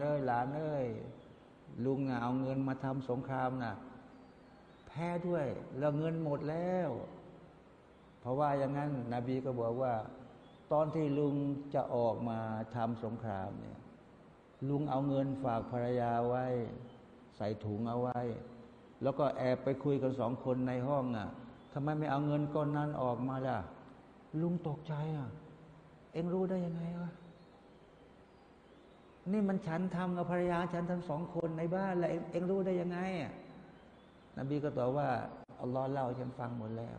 เอ้ยหลานเอ้ยลุงเอาเงินมาทำสงครามนะ่ะแพ้ด้วย แล้วเงินหมดแล้ว เพราะว่าอย่างนั้น นบีก็บอกว่า ตอนที่ลุงจะออกมาทำสงครามเนี่ย ลุงเอาเงินฝากภรรยาไว้ ใส่ถุงเอาไว้ แล้วก็แอบไปคุยกันสองคนในห้องอะทำไมไม่เอาเงินก้อนนั้นออกมาล่ะ ลุงตกใจอะ เอ็งรู้ได้ยังไงวะ นี่มันฉันทำกับภรรยาฉันทั้งสองคนในบ้านแล้วเอ็งรู้ได้ยังไงอะนบีก็ตอบว่าอัลลอฮ์เล่าฉันฟังหมดแล้ว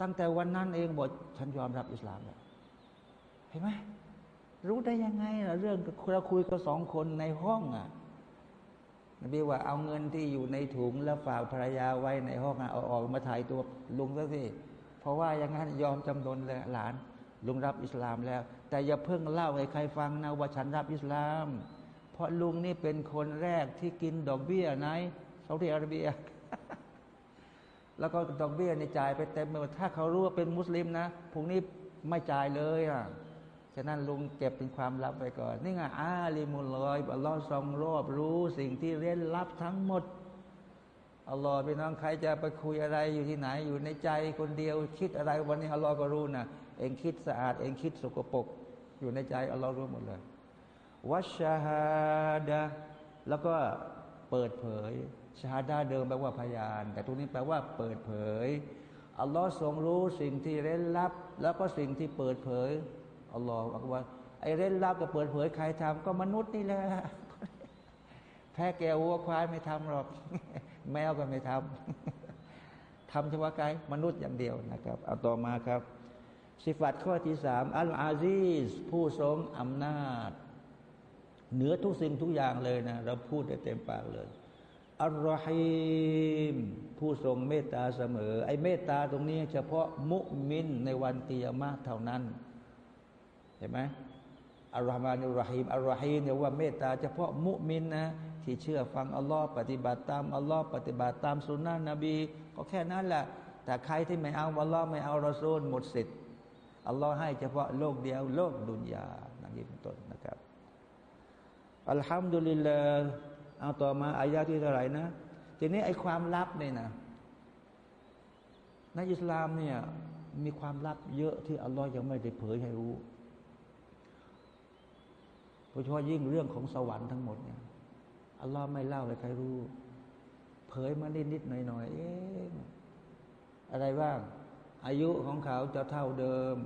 ตั้งแต่วันนั้นเองบอกฉันยอมรับอิสลามแล้วเห็นไหมรู้ได้ยังไงล่ะเรื่องเราคุยกับสองคนในห้องอะนบีว่าเอาเงินที่อยู่ในถุงแล้วฝากภรรยาไว้ในห้องเอาออกมาถ่ายตัวลุงซะสิเพราะว่าอย่างนั้นยอมจำนนเลยหลาน ลุงรับอิสลามแล้ว แต่อย่าเพิ่งเล่าให้ใครฟังนะว่าฉันรับอิสลาม เพราะลุงนี่เป็นคนแรกที่กินดอกเบี้ยไหนซาอุดิอาระเบีย แล้วก็ดอกเบี้ยนี่จ่ายไปเต็มเลยถ้าเขารู้ว่าเป็นมุสลิมนะพวกนี้ไม่จ่ายเลยอะฉะนั้นลุงเก็บเป็นความลับไปก่อน นี่ไงอาลีมุลลอยอัลลอฮ์ทรงรอบรู้สิ่งที่เร้นลับทั้งหมด อัลลอฮ์พี่น้องใครจะไปคุยอะไรอยู่ที่ไหน อยู่ในใจคนเดียว คิดอะไรวันนี้อัลลอฮ์ก็รู้นะเองคิดสะอาด เองคิดสกปรกอยู่ในใจอัลลอฮ์รู้หมดเลยวัชาฮาดะแล้วก็เปิดเผยชาดาเดิมแปลว่าพยาน แต่ตรงนี้แปลว่าเปิดเผยอัลลอฮ์ทรงรู้สิ่งที่เร้นลับ แล้วก็สิ่งที่เปิดเผยอัลลอฮ์บอกว่าไอ้เร้นลับกับเปิดเผยใครทำก็มนุษย์นี่แหละแพ้แกวัวควายไม่ทำหรอก แมวก็ไม่ทำทำเฉพาะกายมนุษย์อย่างเดียวนะครับ เอาต่อมาครับ สิฟัตข้อที่สามอัลอาซีสผู้ทรงอำนาจ เหนือทุกสิ่งทุกอย่างเลยนะ เราพูดได้เต็มปากเลยอัลรอฮีมผู้ทรงเมตตาเสมอ ไอ้เมตตาตรงนี้ เฉพาะมุมินในวันเตียมาเท่านั้น เห็นไหมอัลลอฮฺมานุรฮีมอัลลอฮีมเนี่ยว่าเมตตาเฉพาะมุมินนะ ที่เชื่อฟังอัลลอฮ์ปฏิบัติตามอัลลอฮ์ปฏิบัติตามสุนนะนบี ก็แค่นั้นแหละ แต่ใครที่ไม่เอาอัลลอฮ์ไม่เอารอซูลหมดสิทธิ์อัลลอฮ์ให้เฉพาะโลกเดียว โลกดุนยาอย่างนี้เป็นต้นนะครับอัลฮัมดุลิลลาห์เอาต่อมาอายาที่เท่าไหร่นะ ทีนี้ไอ้ความลับเนี่ยนะในอิสลามเนี่ยมีความลับเยอะที่อัลลอฮ์ยังไม่ได้เผยให้รู้โดยเฉพาะยิ่งเรื่องของสวรรค์ทั้งหมดเนี่ย อัลลอฮ์ไม่เล่าให้ใครรู้ เผยมานิดนิดหน่อยหน่อยเองอะไรบ้าง อายุของเขาจะเท่าเดิม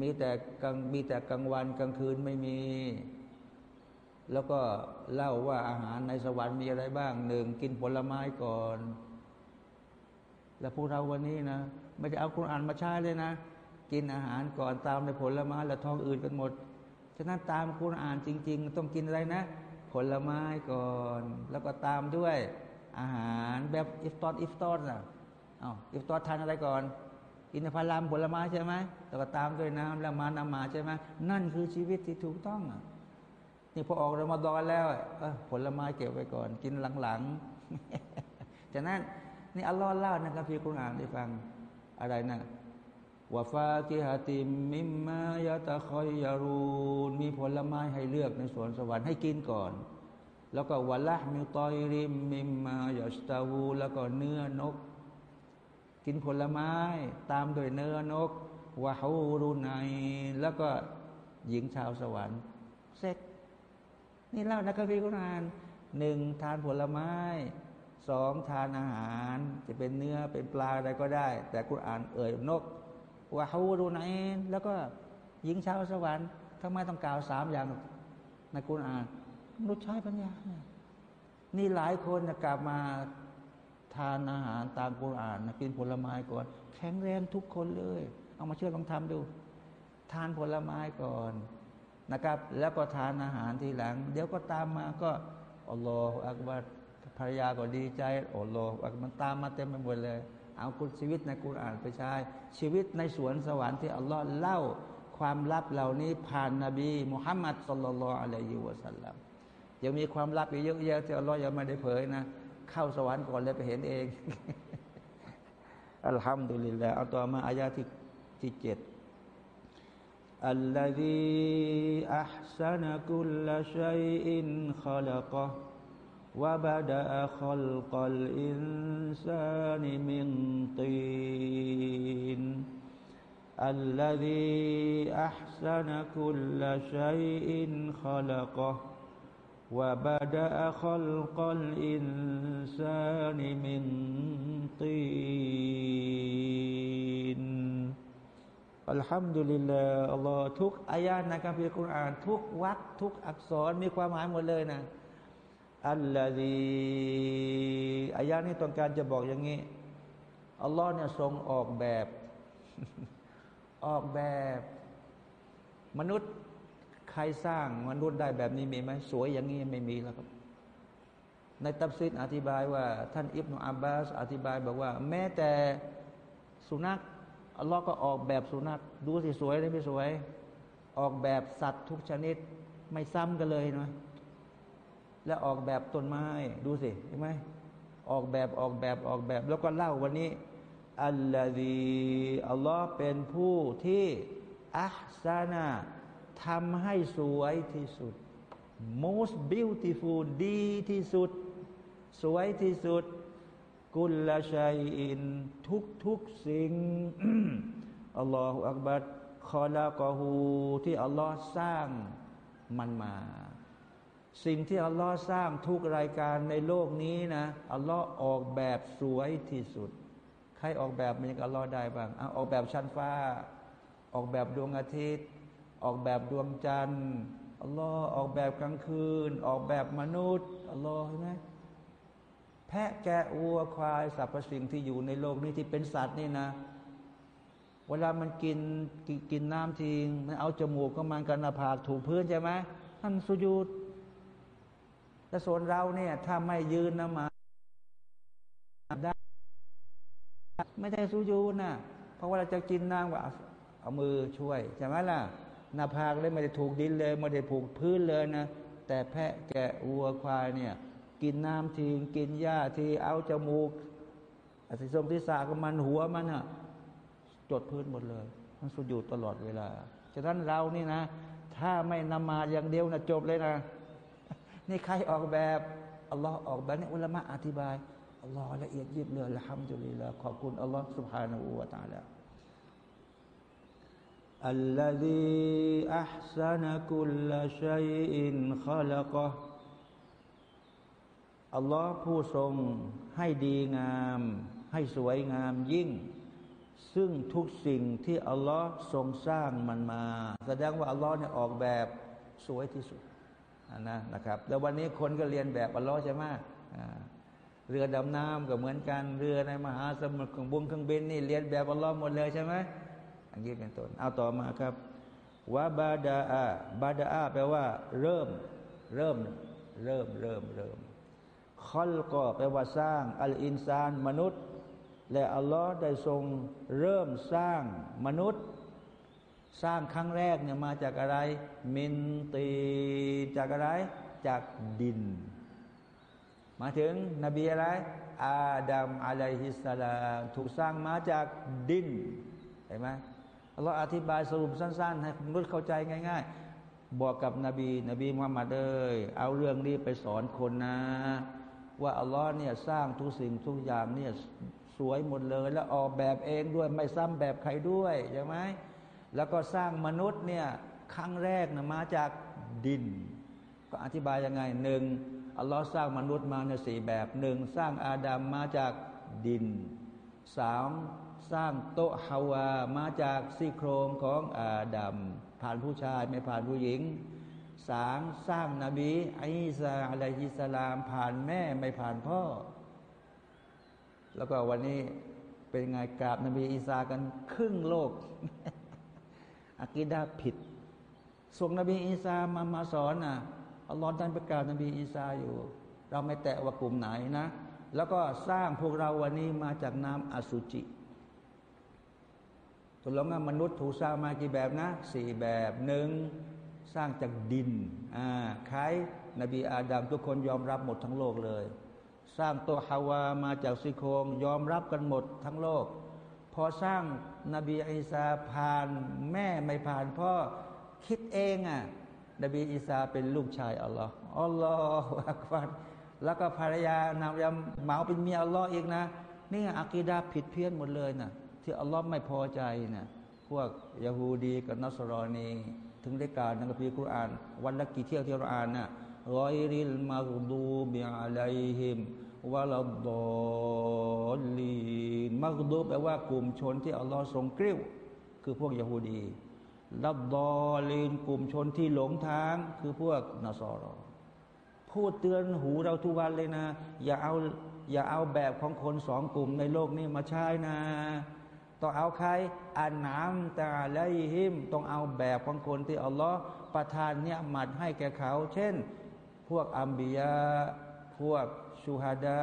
มีแต่กลางมีแต่กลางวันกลางคืนไม่มี แล้วก็เล่าว่าอาหารในสวรรค์มีอะไรบ้างหนึ่งกินผลไม้ก่อน แล้วพวกเราวันนี้นะไม่ได้เอาคุณอ่านมาใช้เลยนะ กินอาหารก่อนตามในผลไม้แล้วท้องอื่นกันหมดฉะนั้นตามคุณอ่านจริง ๆ ต้องกินอะไรนะ ผลไม้ก่อน แล้วก็ตามด้วย อาหารแบบอิฟตอดอิฟตอดนะอ้าวอิฟตอดทานอะไรก่อน อินทผลัมผลไม้ใช่ไหมแล้วก็ตามด้วยน้ำแล้วมานามาใช่ไหมนั่นคือชีวิตที่ถูกต้องอะนี่พอออกรามาดอนแล้วอ่อผลไม้เก็บไว้ก่อน กินหลังๆจากนั้นนี่อัลลอฮ์เล่านะครับพี่คุณอ่านได้ฟังอะไรนะ วาฟากิฮาติมิมมายาตะคอยยารูนมีผลไม้ให้เลือกในสวนสวรรค์ให้กินก่อน แล้วก็วะละมิตอยริมมิมมายาสตาวูแล้วก็เนื้อนก กินผลไม้ตามโดยเนื้อนกวะฮูรุนัยแล้วก็หญิงชาวสวรรค์เสร็จ นี่เล่านะครับพี่กุณานหนึ่งทานผลไม้สองทานอาหาร จะเป็นเนื้อเป็นปลาอะไรก็ได้ แต่กุณอ่านเอ่ยนก วะฮูรุนัยแล้วก็หญิงชาวสวรรค์ทำไมต้องกล่าวสามอย่างในกุณอ่านมนุษย์ใช้ปัญญา นี่หลายคนกลับมาทานอาหารตามกุรอานกินผลไม้ก่อน แข็งแรงทุกคนเลย เอามาเชื่อลองทำดู ทานผลไม้ก่อนนะครับ แล้วก็ทานอาหารทีหลัง เดี๋ยวก็ตามมาก็อัลลอฮฺอักบัรภรรยาก็ดีใจอัลลอฮฺอักมันตามมาเต็มไปหมดเลย เอาคุณชีวิตในกุรอานไปใช้ชีวิตในสวนสวรรค์ที่อัลลอฮฺเล่าความลับเหล่านี้ผ่านนบีมุฮัมมัดสุลลัลอะลัยฮิวะสัลลัมยังมีความลับอีกเยอะแยะที่อัลลอฮฺยังไม่ได้เผยนะเข้าสวรรค์ก่อนเลยไปเห็นเอง อัลฮัมดุลิลลาห์เอาต่อมาอายาที่ที่เจ็ด الذي أحسن كل شيء خلقه وبدأ خلق الإنسان من طين الذي أحسن كل شيء خلقه وبدأ خلق الإنسان من طين อัลฮัมดุลิลลาอัลลอฮ์ทุกอายาในคัมภีร์คุรอาน ทุกวรรคทุกอักษรมีความหมายหมดเลยนะ อัลลอฮีอายานี้ต้องการจะบอกอย่างนี้ อัลลอฮ์เนี่ยทรงออกแบบ ออกแบบ มนุษย์ใครสร้างมนุษย์ได้แบบนี้มีไหมสวยอย่างนี้ไม่มีแล้วครับ ในตับซิดอธิบายว่า ท่านอิบนาอับบาส อธิบายบอกว่า แม้แต่สุนัขอัลลอฮ์ก็ออกแบบสุนัขดูสิสวยหรือไม่สวย ออกแบบสัตว์ทุกชนิด ไม่ซ้ำกันเลยนะ แล้วออกแบบต้นไม้ดูสิเห็นไหมออกแบบออกแบบออกแบบ แล้วก็เล่าวันนี้อัลลอฮีอัลลอฮ์เป็นผู้ที่อัลซานาทำให้สวยที่สุด most beautiful ดีที่สุด สวยที่สุด กุลละชัยอิน ทุกทุกสิ่งอัลลอฮฺอักบัดคอลากอฮูที่อัลลอฮ์สร้างมันมา สิ่งที่อัลลอฮ์สร้างทุกรายการในโลกนี้นะอัลลอฮ์ออกแบบสวยที่สุด ใครออกแบบมันยังอัลลอฮ์ได้บ้างออกแบบชั้นฟ้า ออกแบบดวงอาทิตย์ ออกแบบดวงจันทร์อัลลอฮ์ออกแบบกลางคืน ออกแบบมนุษย์อัลลอฮ์ใช่ไหมแพะแกะวัวควายสรรพสิ่งที่อยู่ในโลกนี้ที่เป็นสัตว์นี่นะ เวลามันกินกินน้ำทิ้งมันเอาจมูกก็มันกันหน้าผากถูพื้นใช่ไหมท่านสุญูด แต่ส่วนเราเนี่ย ถ้าไม่ยืนนมาได้ไม่ได้สุญูนะเพราะว่าเราจะกินน้ำว่าเอามือช่วยใช่ไหมล่ะหน้าผากเลยไม่ได้ถูกดินเลยไม่ได้ผูกพื้นเลยนะแต่แพะแกะวัวควายเนี่ย กินน้ำทีกินหญ้าทีเอาจมูกอสิสมทิศาก็มันหัวมันอะจดพื้นหมดเลย มันสุญอยู่ตลอดเวลาฉะนั้นเรานี่นะ ถ้าไม่นำมาอย่างเดียวนะจบเลยนะ นี่ใครออกแบบอัลลอฮ์ออกแบบนี่อุลามะอธิบายอัลลอฮ์ละเอียดยิบเลยละฮัมดุลิลละขอบคุณอัลลอฮ์ سبحانه และ تعالى الذي أحسن كل شيء خلقه อัลลอฮ์ผู้ทรงให้ดีงาม ให้สวยงามยิ่ง ซึ่งทุกสิ่งที่อัลลอฮ์ทรงสร้างมันมา แสดงว่าอัลลอฮ์เนี่ยออกแบบสวยที่สุด นะนะครับ แล้ววันนี้คนก็เรียนแบบอัลลอฮ์ใช่ไหมเรือดำน้ำก็เหมือนกันเรือในมหาสมุทรของบุงเครื่องบินนี่เรียนแบบอัลลอฮ์หมดเลยใช่ไหมอันนี้เป็นต้นเอาต่อมาครับว่าบาดาอาบาดาอาแปลว่า เริ่ม เริ่ม เริ่ม เริ่มเริ่มคอลก็แปลว่าสร้าง อัลอินซานมนุษย์ และอัลลอฮ์ได้ทรงเริ่มสร้างมนุษย์ สร้างครั้งแรกเนี่ยมาจากอะไร มินตีจากอะไร จากดิน มาถึงนบีอะไร อาดัมอะลัยฮิสสลามถูกสร้างมาจากดินเห็นไหมอัลลอฮ์อธิบายสรุปสั้น ๆ ให้มนุษย์เข้าใจง่าย ๆ บอกกับนบี นบีมุฮัมมัดเอ้ยเอาเรื่องนี้ไปสอนคนนะ ว่าอัลลอฮ์เนี่ยสร้างทุกสิ่งทุกอย่างเนี่ยสวยหมดเลย แล้วออกแบบเองด้วยไม่ซ้ำแบบใครด้วยใช่ไหม แล้วก็สร้างมนุษย์เนี่ยครั้งแรกนะมาจากดิน ก็อธิบายยังไงหนึ่งอัลลอฮ์สร้างมนุษย์มาในสี่แบบหนึ่งสร้างอาดัมมาจากดินสามสร้างโตฮาวามาจากซี่โครงของอาดัมผ่านผู้ชายไม่ผ่านผู้หญิงสามสร้างนาบีอิสาอะลัยฮิสลาม ผ่านแม่ไม่ผ่านพ่อ แล้วก็วันนี้เป็นไงกราบนบีอีสากันครึ่งโลก อากิดาผิด ส่งนบีอีสามามาสอนนะอัลลอฮ์ท่านประกาศนบีอีสาอยู่ เราไม่แตะว่ากลุ่มไหนนะ แล้วก็สร้างพวกเราวันนี้มาจากน้ำอสุจิตกลงว่ามนุษย์ถูกสร้างมากี่แบบนะสี่แบบหนึ่งสร้างจากดินอ่าใครนบีอาดัมทุกคนยอมรับหมดทั้งโลกเลย สร้างตัวฮาวามาจากซิโครงยอมรับกันหมดทั้งโลก พอสร้างนบีอิสาผ่านแม่ไม่ผ่านพ่อคิดเองอะ นบีอิสาเป็นลูกชายอัลลอฮ์อัลลอฮฺอักบัรแล้วก็ภรรยานามยาเหมาเป็นเมียอัลลอฮ์เอีกนะนี่อากีดาผิดเพี้ยนหมดเลยนะที่อัลลอฮ์ไม่พอใจนะพวกยาฮูดีกับนัสรอนีถึงได้กล่าวในคัมภีร์คุราน วันละกี่เที่ยวที่เราอ่านนะรอยริลมาดูบิอาลัยฮิม วะลาดอลีนมักดูแปลว่ากลุ่มชนที่อัลลอฮ์ทรงกริ้ว คือพวกยาฮูดีลับดอลีนกลุ่มชนที่หลงทางคือพวกนาซอรอพูดเตือนหูเราทุกวันเลยนะ อย่าเอาอย่าเอาแบบของคนสองกลุ่มในโลกนี้มาใช้นะ ต้องเอาใครอ่านน้ำตาไลหิม ต้องเอาแบบของคนที่อัลลอฮ์ประทานเนี่ยมัดให้แก่เขา เช่น พวกอัมบียาพวก ชูฮาดา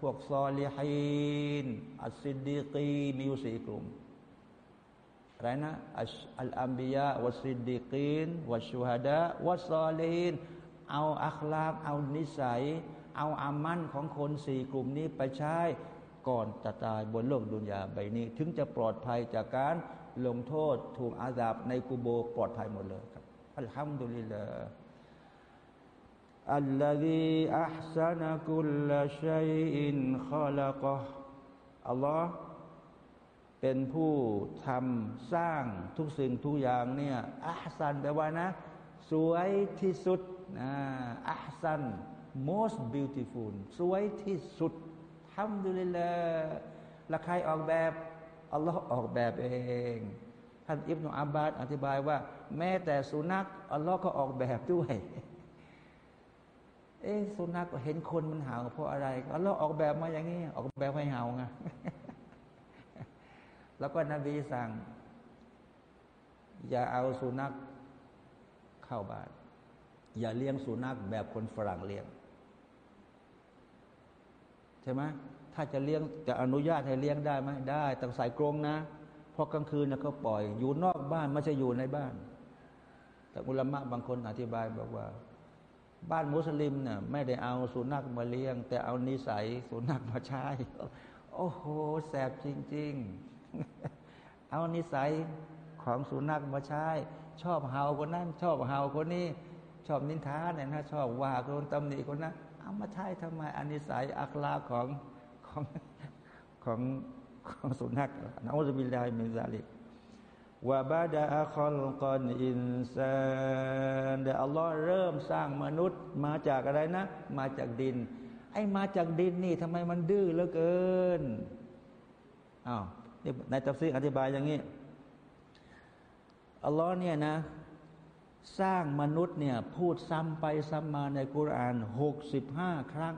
พวกซอลิฮีนอัสซิดดีกีมีอยู่สี่กลุ่มอะไรนะอัลอัมบียาวัสซิดดีกีนวัชชูฮาดาวัซอลีนเอาอัคลากเอานิสัย เอาอามันของคนสี่กลุ่มนี้ไปใช้ก่อนจะตายบนโลกดุนยาใบนี้ ถึงจะปลอดภัยจากการลงโทษถูกอาดาบในกูโบปลอดภัยหมดเลยครับอัลฮัมดุลิลลาห์ الذي أحسن كل شيء خلقه อัลลอฮ์เป็นผู้ทำสร้างทุกสิ่งทุกอย่างเนี่ยอัพซันแปลว่านะ สวยที่สุดนะอัพซัน most beautiful สวยที่สุดทำดูเลยละละใครออกแบบอัลลอฮ์ออกแบบเองท่านอิบนุอับบาดอธิบายว่า แม้แต่สุนัขอัลลอฮ์ก็ออกแบบด้วย เอ๊สุนัขเห็นคนมันเห่าเพราะอะไรอัลลอออกแบบมาอย่างนี้ ออกแบบให้เห่าไงแล้วก็นบีสั่ง อย่าเอาสุนัขเข้าบ้าน อย่าเลี้ยงสุนัขแบบคนฝรั่งเลี้ยง ใช่ไหมถ้าจะเลี้ยงจะอนุญาตให้เลี้ยงได้ไหมได้ต้องใส่กรงนะพราะกลางคืนนะเขาปล่อย อยู่นอกบ้านไม่ใช่อยู่ในบ้าน แต่อุลามะบางคนอธิบายบอกว่า บ้านมุสลิมเนี่ยไม่ได้เอาสุนัขมาเลี้ยง แต่เอานิสัยสุนัขมาใช้ โอ้โห แสบจริง ๆ เอานิสัยของสุนัขมาใช้ ชอบเห่าคนนั้น ชอบเห่าคนนี้ ชอบนินทาเนี่ยนะชอบว่าคนตำหนิคนนั้นเอามาใช้ทำไมอานิสัย أخلاق ของของของของสุนัขنعوذ بالله من ذلك وبدأ خلق الإنسان แต่อัลลอฮ์เริ่มสร้างมนุษย์มาจากอะไรนะ มาจากดิน ไอ้มาจากดินนี่ทำไมมันดื้อเหลือเกินอ้าวนี่ในตัฟซีรอธิบายอย่างนี้อัลลอฮ์เนี่ยนะ สร้างมนุษย์เนี่ย พูดซ้ำไปซ้ำมาในกุรอานหกสิบห้าครั้ง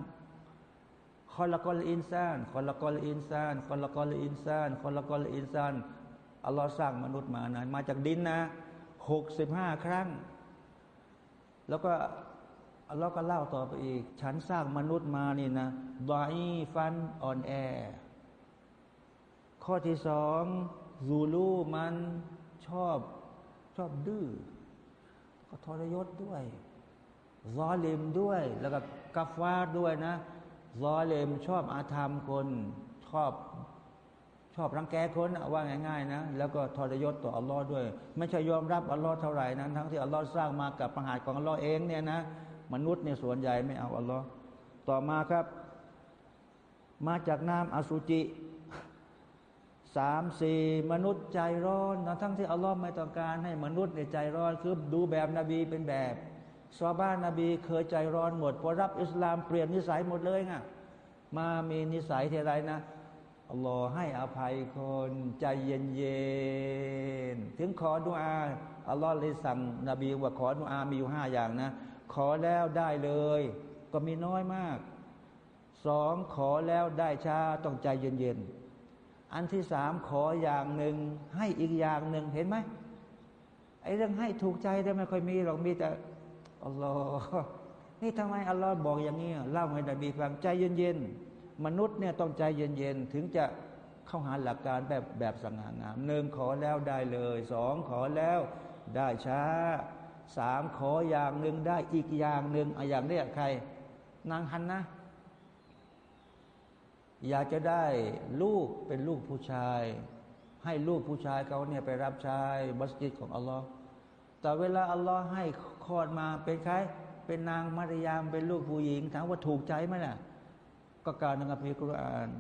خلق الإنسان خلق الإنسان خلق الإنسان خلق الإنسان อัลลอฮ์สร้างมนุษย์มานะมาจากดินนะหกสิบห้าครั้ง แล้วก็อัลลอฮ์ก็เล่าต่อไปอีก ฉันสร้างมนุษย์มานี่นะดอยฟันอ่อนแอ ข้อที่สองซูลูมันชอบชอบดื้อก็ทรยศด้วยซอเลมด้วย แล้วก็กัฟวาดด้วยนะซอเลมชอบอาธรรมคน ชอบ ชอบรังแกคนว่าง่ายๆนะแล้วก็ทรยศต่ออัลลอฮ์ด้วย ไม่ใช่ยอมรับอัลลอฮ์เท่าไหร่นั้นทั้งที่อัลลอฮ์สร้างมากับประหารของอัลลอฮ์เองเนี่ยนะมนุษย์เนี่ยส่วนใหญ่ไม่เอาอัลลอฮ์ต่อมาครับ มาจากน้ำอสุจิสามสี่มนุษย์ใจร้อนนะทั้งที่อัลลอฮ์ไม่ต้องการให้มนุษย์เนี่ยใจร้อนคือดูแบบนบีเป็นแบบซอบ้านนบีเคยใจร้อนหมดพอรับอิสลามเปลี่ยนนิสัยหมดเลยไงมามีนิสัยเที่ไรนะ อัลลอฮ์ให้อภัยคนใจเย็นเย็นถึงขอดุอาอัลลอฮ์เลยสั่งนบีว่าขอดุอามีอยู่ห้าอย่างนะ ขอแล้วได้เลย ก็มีน้อยมากสองขอแล้วได้ช้าต้องใจเย็นเย็นอันที่สามขออย่างหนึ่งให้อีกอย่างหนึ่งเห็นไหมไอ้เรื่องให้ถูกใจได้ไม่ค่อยมีหรอกมีแต่อัลลอฮ์นี่ทำไมอัลลอฮ์บอกอย่างนี้เล่าให้นบีฟังใจเย็นๆ มนุษย์เนี่ยต้องใจเย็นๆ ถึงจะเข้าหาหลักการแบบแบบสง่างามหนึ่งขอแล้วได้เลยสองขอแล้วได้ช้าสามขออย่างหนึ่งได้อีกอย่างหนึ่งออย่างเนี้ยใคร นางฮันนะอยากจะได้ลูกเป็นลูกผู้ชาย ให้ลูกผู้ชายเขาเนี่ยไปรับใช้บัสจิดของอัลลอฮ์แต่เวลาอัลลอฮ์ให้คลอดมาเป็นใคร เป็นนางมารยามเป็นลูกผู้หญิงถามว่าถูกใจไหมล่ะ ก็การนังพิกรอาน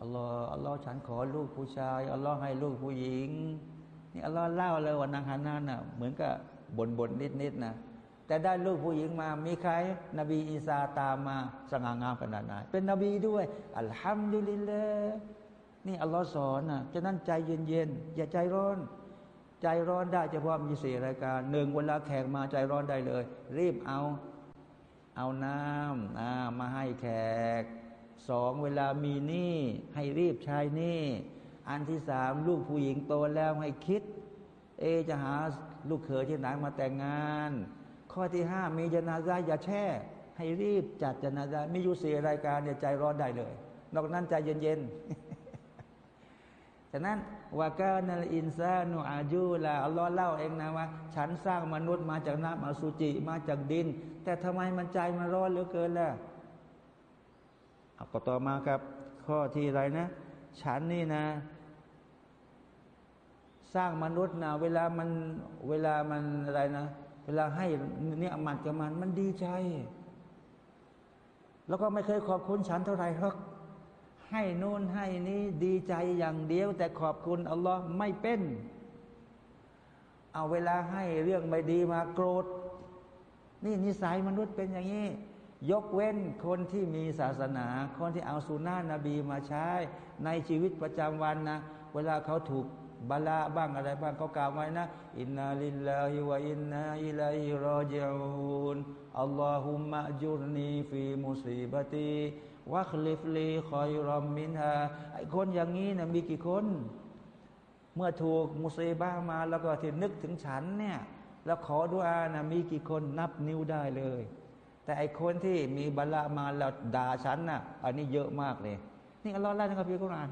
อัลลอฮ์อัลลอฮ์ฉันขอลูกผู้ชายอัลลอฮ์ให้ลูกผู้หญิงนี่อัลลอฮ์เล่าเลยว่านางฮานาน่ะเหมือนกับบ่นบ่นนิดนิดนะแต่ได้ลูกผู้หญิงมา มีใคร นบีอีสาตามมาสง่างามขนาดไหนเป็นนบีด้วย อัลฮัมดุลิลละนี่อัลลอฮ์สอนนะฉะนั้นใจเย็นๆ อย่าใจร้อน ใจร้อนได้เฉพาะมีสี่รายการหนึ่งเวลาแขกมาใจร้อนได้เลย รีบเอา เอาน้ำมาให้แขกสองเวลามีหนี้ให้รีบใช้หนี้อันที่สามลูกผู้หญิงโตแล้วให้คิด เอจะหาลูกเขยที่ไหนมาแต่งงาน ข้อที่ห้ามีจนาซาอย่าแช่ ให้รีบจัดจนาซามีอยู่สี่รายการเนี่ยใจร้อนได้เลย นอกนั้นใจเย็นๆฉะนั้น ว่ากานัลอินซานูอาจูลาอัลลอฮ์เล่าเองนะว่า ฉันสร้างมนุษย์มาจากน้ำอสุจิมาจากดิน แต่ทำไมมันใจมันร้อนเหลือเกินล่ะเอาก็ต่อมาครับ ข้อที่ไรนะ ฉันนี่นะ สร้างมนุษย์นะเวลามันเวลามันอะไรนะ เวลาให้เนี่ยมันกับมันมันดีใจ แล้วก็ไม่เคยขอบคุณฉันเท่าไหร่หรอก ให้นู่นให้นี้ดีใจอย่างเดียว แต่ขอบคุณอัลลอฮ์ไม่เป็น เอาเวลาให้เรื่องไม่ดีมาโกรธ นี่นิสัยมนุษย์เป็นอย่างนี้ ยกเว้นคนที่มีศาสนา คนที่เอาสุนานะนบีมาใช้ ในชีวิตประจำวันนะ เวลาเขาถูกบาลาบ้างอะไรบ้างเขากล่าวไว้นะ อินนาลิลลาฮิวะอินนาอิลัยฮิรอจิอูน อัลลอฮุมะจุรนีฟีมุสีบตีวัคลิฟลีคอยรอมมินฮาไอคนอย่างนี้นะมีกี่คน เมื่อถูกมุสีบ้ามาแล้วก็ที่นึกถึงฉันเนี่ยแล้วขอดุอานะมีกี่คนนับนิ้วได้เลย แต่ไอคนที่มีบาลลามาแล้วด่าฉันนะ่ะอันนี้เยอะมากเลย นี่อัลลอฮ์ไล่นะครับพี่กุรอาน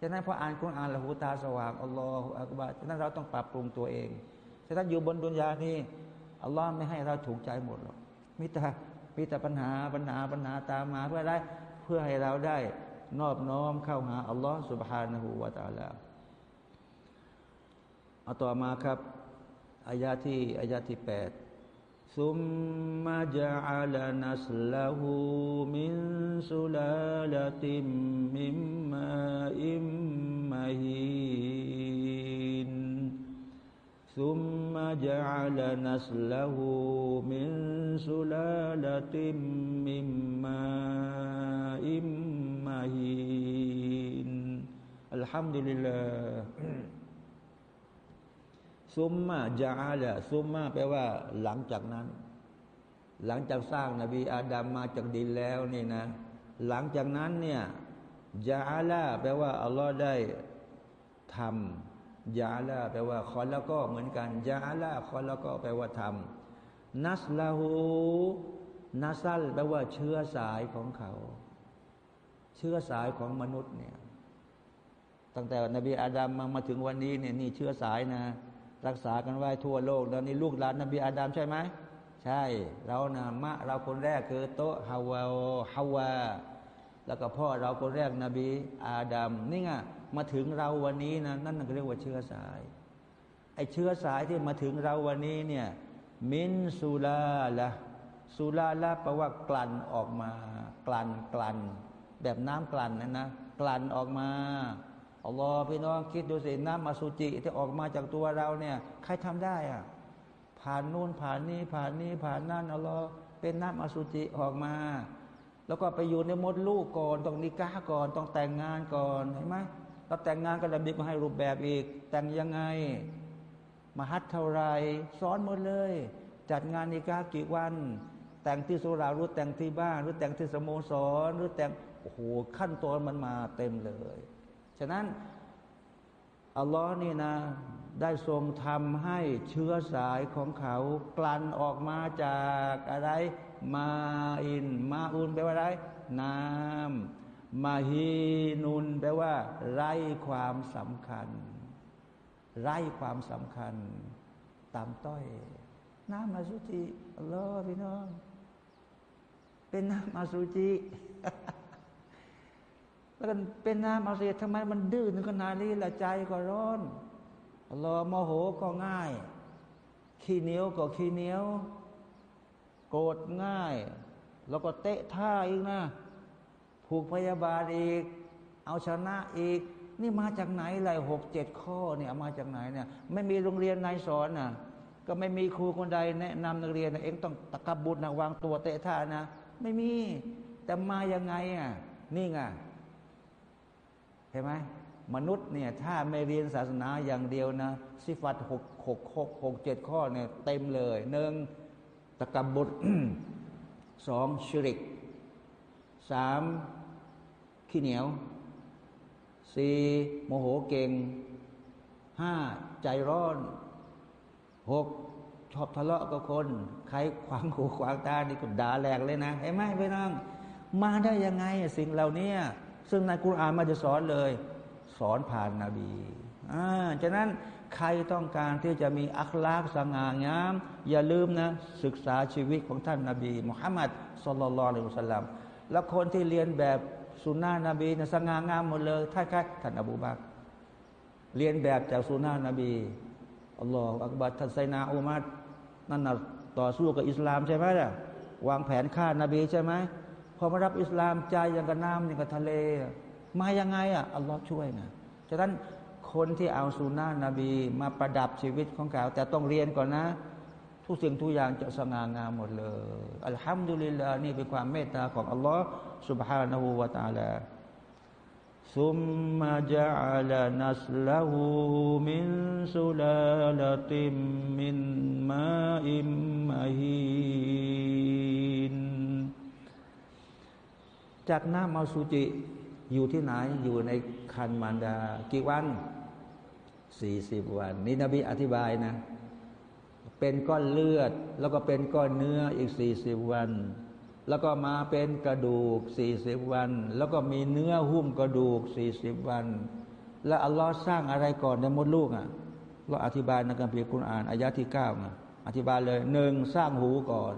ฉะนั้นพออ่านกุรอานละหูตาสว่างอัลลอฮฺอักบารฉะนั้นเราต้องปรับปรุงตัวเองฉะนั้นอยู่บนดุนยานี่ อัลลอฮ์ไม่ให้เราถูกใจหมดหรอกมิตรมีแต่ปัญหาปัญหาปัญหาตามมาเพื่ออะไรเพื่อให้เราได้นอบน้อมเข้าหาอัลลอฮ์ سبحانه และ تعالى เอาต่อมาครับอายาที่อายาที่แปดซุมมาจัลนัสลาหูมินสุลาลติมมิมมาอิมมาฮิน ซุมมาจัลนัสลาหูมินสุลาลติมมิมมาอิมมาฮินอัลฮัมดุลิลลาซุมมาจัลซุมมาแปลว่า หลังจากนั้น หลังจากสร้างนบีอาดัมมาจากดินแล้วนี่นะ หลังจากนั้นเนี่ยจัลแปลว่าอัลลอฮ์ได้ทำ ยาลาแปลว่าคอแล้วก็เหมือนกันยาลาคอแล้วก็แปลว่าทำนัสลาหูนัสัลแปลว่าเชื้อสายของเขา เชื้อสายของมนุษย์เนี่ย ตั้งแต่นบีอาดัมมามาถึงวันนี้เนี่ยนี่เชื้อสายนะ รักษากันไว้ทั่วโลก แล้วนี่ลูกหลานนบีอาดัมใช่ไหมใช่ เรานะมะเราคนแรกคือโตฮาวาฮาวาแล้วก็พ่อเราคนแรกนบีอาดัมนี่ไง มาถึงเราวันนี้นะนั่นเรียกว่าเชื้อสายไอเชื้อสายที่มาถึงเราวันนี้เนี่ยมินสุลาละสุลาละแปลว่ากลั่นออกมา กลั่นกลั่น แบบน้ำกลั่นนะนะกลั่นออกมาอัลลอฮ์พี่น้องคิดดูสิน้ำมาสุจิที่ออกมาจากตัวเราเนี่ย ใครทำได้อะผ่านนู่นผ่านนี้ผ่านนี้ผ่านนั่นอัลลอฮ์เป็นน้ำมาสุจิออกมา แล้วก็ไปอยู่ในมดลูกก่อนต้องนิกาก่อนต้องแต่งงานก่อนเห็นไหม แล้วแต่งงานกันแล้วมีก็ให้รูปแบบอีก แต่งยังไงมาฮัดเท่าไรสอนหมดเลย จัดงานนิกากี่วัน แต่งที่สุราหรือแต่งที่บ้าน หรือแต่งที่สโมสร หรือแต่งโอ้โหขั้นตอนมันมาเต็มเลย ฉะนั้นอัลลอฮ์นี่นะ ได้ทรงทำให้เชื้อสายของเขากลั่นออกมาจากอะไร มาอิน มาอุนแปลว่าอะไร น้ำ มาฮีนุนแปลว่า ไร้ความสำคัญ ไร้ความสำคัญ ตามต้อย น้ำมาสุจิอลอพี่น้อง เป็นน้ำมาสุจิแล้วกันเป็นน้ำอาเซียทำไมมันดื้อถึงขนาดนี้ละใจก็ร้อนรอโมโหก็ง่าย ขี้เหนียวก็ขี้เหนียว โกรธง่าย แล้วก็เตะท่าอีกนะ ผูกพยาบาทอีก เอาชนะอีก นี่มาจากไหนเลยหกเจ็ดข้อเนี่ยมาจากไหนเนี่ย ไม่มีโรงเรียนนายสอนน่ะ ก็ไม่มีครูคนใดแนะนำนักเรียนนะเองต้องตะกับบุญนะวางตัวเตะท่านะ ไม่มี แต่มายังไงอะนี่ไงเห็นไหมมนุษย์เนี่ยถ้าไม่เรียนศาสนาอย่างเดียวนะสิฟัตหกหกหกหกเจ็ดข้อเนี่ยเต็มเลยหนึ่งตะกบุตรสองชิริกสาม ขี้เหนียวสี่โมโหเก่งห้าใจร้อนหกชอบทะเลาะกับคน ใครขวางหูขวางตานี่ก็ด่าแหลกเลยนะเห็นไหมพี่น้องมาได้ยังไงสิ่งเหล่านี้ซึ่งในกุรอานมาจะสอนเลย สอนผ่านนาบีอ่าฉะนั้นใครต้องการที่จะมีอัคลากสง่างาม อย่าลืมนะ ศึกษาชีวิตของท่านนาบีมุฮัมมัดสุลลัลลอฮุสลัมแล้วคนที่เรียนแบบ สุนนะนบีนะสง่างามหมดเลยท่านครับท่านอบูบักเรียนแบบจากสุนนะนบีอัลลอฮฺอักบัดท่านไซนาอุมัดนั่นนะต่อสู้กับอิสลามใช่ไหมล่ะวางแผนฆ่านาบีใช่ไหมพอมารับอิสลามใจอย่างกับน้ำอย่างกับทะเล มายังไงอะอัลลอฮ์ช่วยนะฉะนั้นคนที่เอาสุนานะบี มาประดับชีวิตของเขาแต่ต้องเรียนก่อนนะ ทุกสิ่งทุกอย่างจะสง่างามหมดเลยอัลฮัมดุลิลลาห์นี่เป็นความเมตตาของอัลลอฮ์ سبحانه และ تعالى ثم جعل نسله من سلالة من ماء مهين จากน้ำมาสุจิอยู่ที่ไหนอยู่ในคันมารดา กี่วันสี่สิบวัน นี่นบีอธิบายนะ เป็นก้อนเลือด แล้วก็เป็นก้อนเนื้ออีกสี่สิบวัน แล้วก็มาเป็นกระดูกสี่สิบวัน แล้วก็มีเนื้อหุ้มกระดูกสี่สิบวัน แล้วอัลลอฮ์สร้างอะไรก่อนในมดลูกอะเราอธิบายในการพิจารณานอายะที่เก้านะอธิบายเลยหนึ่งสร้างหูก่อน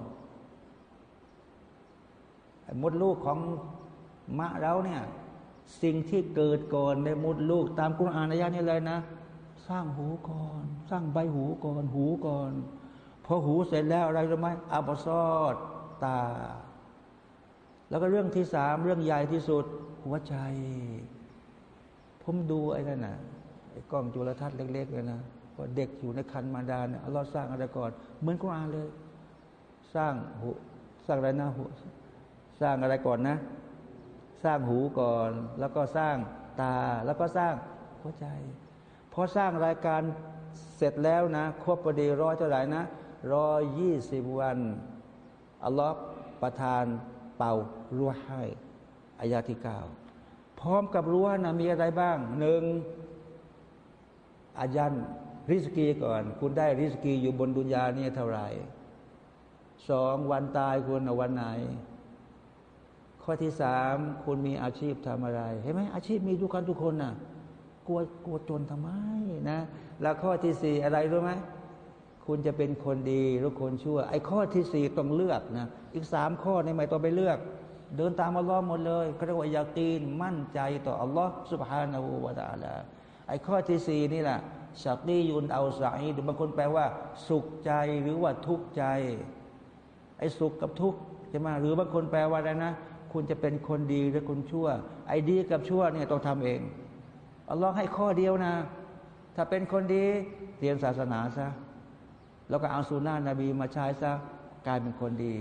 มดลูกของมะเราเนี่ย สิ่งที่เกิดก่อนในมดลูก ตามกุรอานอายะนี้เลยนะ สร้างหูก่อน สร้างใบหูก่อน หูก่อนพอหูเสร็จแล้วอะไรรู้ไหมอับซอดตา แล้วก็เรื่องที่สามเรื่องใหญ่ที่สุด หัวใจ ผมดูไอ้นั่นน่ะไอ้กล้องจุลทรรศน์เล็ก ๆ เลยนะว่าเด็กอยู่ในคันมารดาเนี่ยเราสร้างอะไรก่อน เหมือนกุรอานเลย สร้างหูสร้างอะไรนะหูสร้างอะไรก่อนนะ สร้างหูก่อน แล้วก็สร้างตาแล้วก็สร้างหัวใจ พอสร้างรายการเสร็จแล้วนะ ครบพอดีร้อยเท่าไหร่นะร้อยยี่สิบวัน อัลลอฮ์ประทานเป่ารั้วให้อายาที่เก้าพร้อมกับรั้วนะมีอะไรบ้างหนึ่งอายันริสกีก่อน คุณได้ริสกีอยู่บนดุนยานี่เท่าไหร่สองวันตายคุณวันไหน ข้อที่สามคุณมีอาชีพทำอะไร เห็นไหมอาชีพมีทุกคนทุกคนนะ่ะ กลัวกลัวจนทำไมนะ แล้วข้อที่สี่อะไรรู้ไหมคุณจะเป็นคนดีหรือคนชั่ว ไอ้ข้อที่สี่ต้องเลือกนะอีกสามข้อในไม่ต้องไปเลือก เดินตามอัลลอฮ์หมดเลยเขาเรียกว่ายากีนมั่นใจต่ออัลลอฮ์สุบฮานาหูวาตาลาไอ้ข้อที่สี่นี่แหละชักดียุนเอาสายบางคนแปลว่า สุขใจหรือว่าทุกข์ใจ ไอ้สุขกับทุกข์ใช่ไหมหรือบางคนแปลว่าอะไรนะ คุณจะเป็นคนดีหรือคนชั่ว ไอ้ดีกับชั่วเนี่ยต้องทำเอง อัลลอฮ์ให้ข้อเดียวนะ ถ้าเป็นคนดีเรียนศาสนาซะแล้วก็เอาสุนนะนบีมาใช้ซะกลายเป็นคนดี